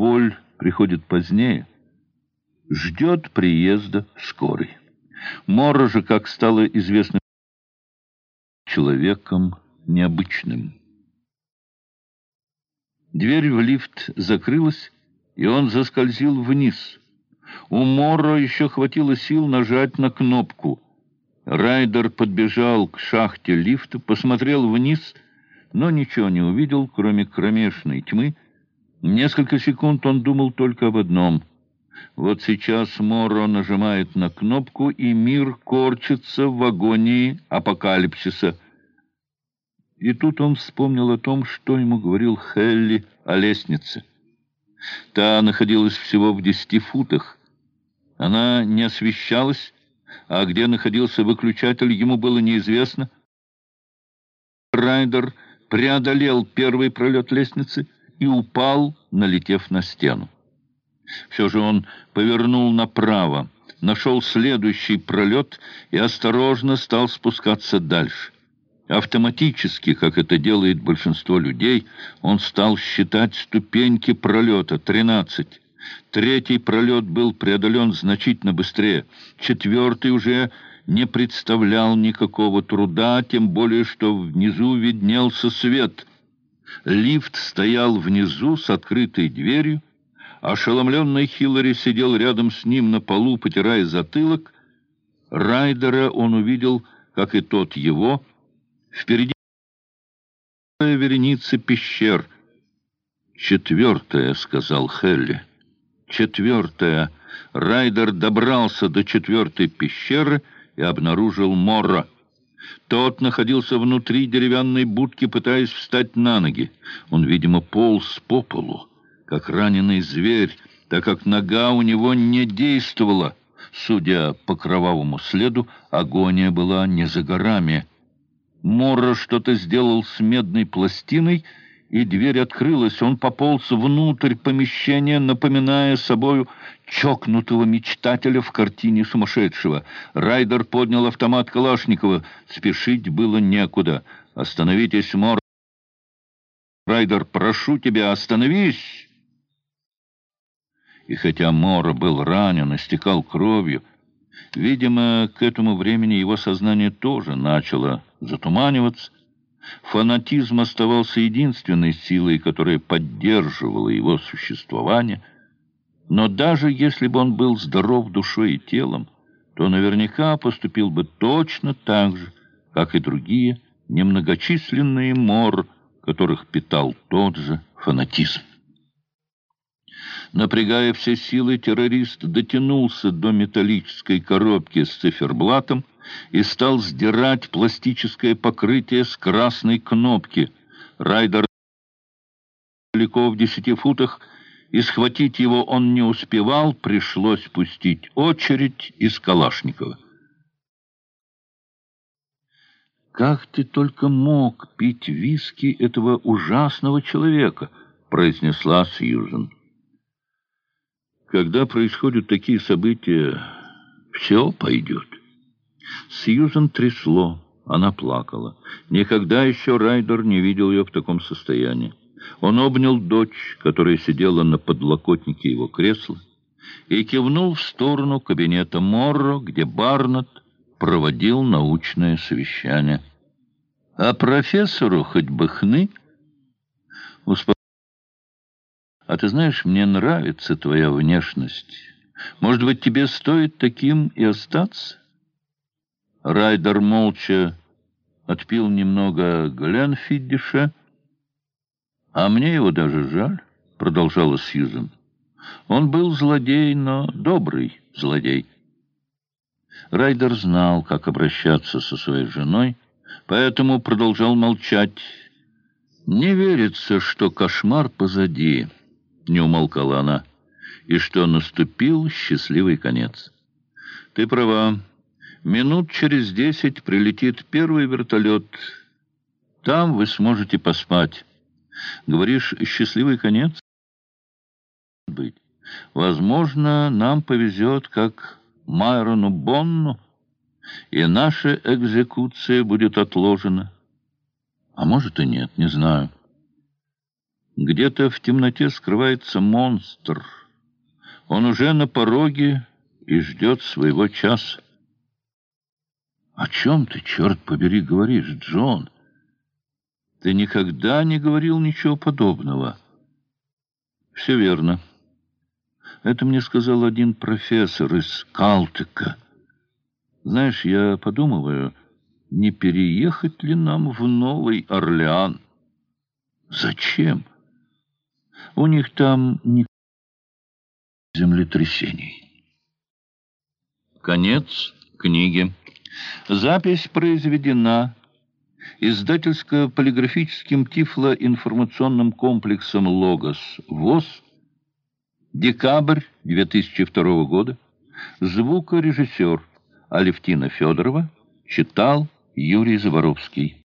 боль приходит позднее, ждет приезда скорой. Мора же, как стало известно, человеком необычным. Дверь в лифт закрылась, и он заскользил вниз. У Морро еще хватило сил нажать на кнопку. Райдер подбежал к шахте лифта, посмотрел вниз, но ничего не увидел, кроме кромешной тьмы. Несколько секунд он думал только об одном. Вот сейчас Моро нажимает на кнопку, и мир корчится в агонии апокалипсиса — и тут он вспомнил о том, что ему говорил Хелли о лестнице. Та находилась всего в десяти футах. Она не освещалась, а где находился выключатель, ему было неизвестно. Райдер преодолел первый пролет лестницы и упал, налетев на стену. Все же он повернул направо, нашел следующий пролет и осторожно стал спускаться дальше. Автоматически, как это делает большинство людей, он стал считать ступеньки пролета — тринадцать. Третий пролет был преодолен значительно быстрее. Четвертый уже не представлял никакого труда, тем более, что внизу виднелся свет. Лифт стоял внизу с открытой дверью. Ошеломленный Хиллари сидел рядом с ним на полу, потирая затылок. Райдера он увидел, как и тот его, — Впереди вереница пещер. «Четвертая», — сказал Хелли. «Четвертая». Райдер добрался до четвертой пещеры и обнаружил Морра. Тот находился внутри деревянной будки, пытаясь встать на ноги. Он, видимо, полз по полу, как раненый зверь, так как нога у него не действовала. Судя по кровавому следу, агония была не за горами. Морро что-то сделал с медной пластиной, и дверь открылась. Он пополз внутрь помещения, напоминая собою чокнутого мечтателя в картине сумасшедшего. Райдер поднял автомат Калашникова. Спешить было некуда. «Остановитесь, Морро!» «Райдер, прошу тебя, остановись!» И хотя Мора был ранен, истекал кровью, видимо, к этому времени его сознание тоже начало затуманиваться. Фанатизм оставался единственной силой, которая поддерживала его существование. Но даже если бы он был здоров душой и телом, то наверняка поступил бы точно так же, как и другие немногочисленные мор, которых питал тот же фанатизм. Напрягая все силы, террорист дотянулся до металлической коробки с циферблатом и стал сдирать пластическое покрытие с красной кнопки. Райдер далеко в десяти футах, и схватить его он не успевал, пришлось пустить очередь из Калашникова. «Как ты только мог пить виски этого ужасного человека?» — произнесла Сьюзен. Когда происходят такие события, все пойдет. Сьюзен трясло, она плакала. Никогда еще Райдер не видел ее в таком состоянии. Он обнял дочь, которая сидела на подлокотнике его кресла, и кивнул в сторону кабинета Морро, где Барнетт проводил научное совещание. А профессору хоть бы хны... А ты знаешь, мне нравится твоя внешность. Может быть, тебе стоит таким и остаться?» Райдер молча отпил немного Гленфиддиша. «А мне его даже жаль», — продолжала Сьюзен. «Он был злодей, но добрый злодей». Райдер знал, как обращаться со своей женой, поэтому продолжал молчать. «Не верится, что кошмар позади» не умолкала она, и что наступил счастливый конец. Ты права. Минут через десять прилетит первый вертолет. Там вы сможете поспать. Говоришь, счастливый конец? Быть. Возможно, нам повезет, как Майрону Бонну, и наша экзекуция будет отложена. А может и нет, не знаю. Где-то в темноте скрывается монстр. Он уже на пороге и ждет своего часа. «О чем ты, черт побери, говоришь, Джон? Ты никогда не говорил ничего подобного». «Все верно. Это мне сказал один профессор из Калтека. Знаешь, я подумываю, не переехать ли нам в Новый Орлеан?» «Зачем? У них там не землетрясений». Конец книги. Запись произведена издательско-полиграфическим тифлоинформационным комплексом «Логос» ВОЗ. Декабрь 2002 года. Звукорежиссер Алевтина Федорова читал Юрий Заворовский.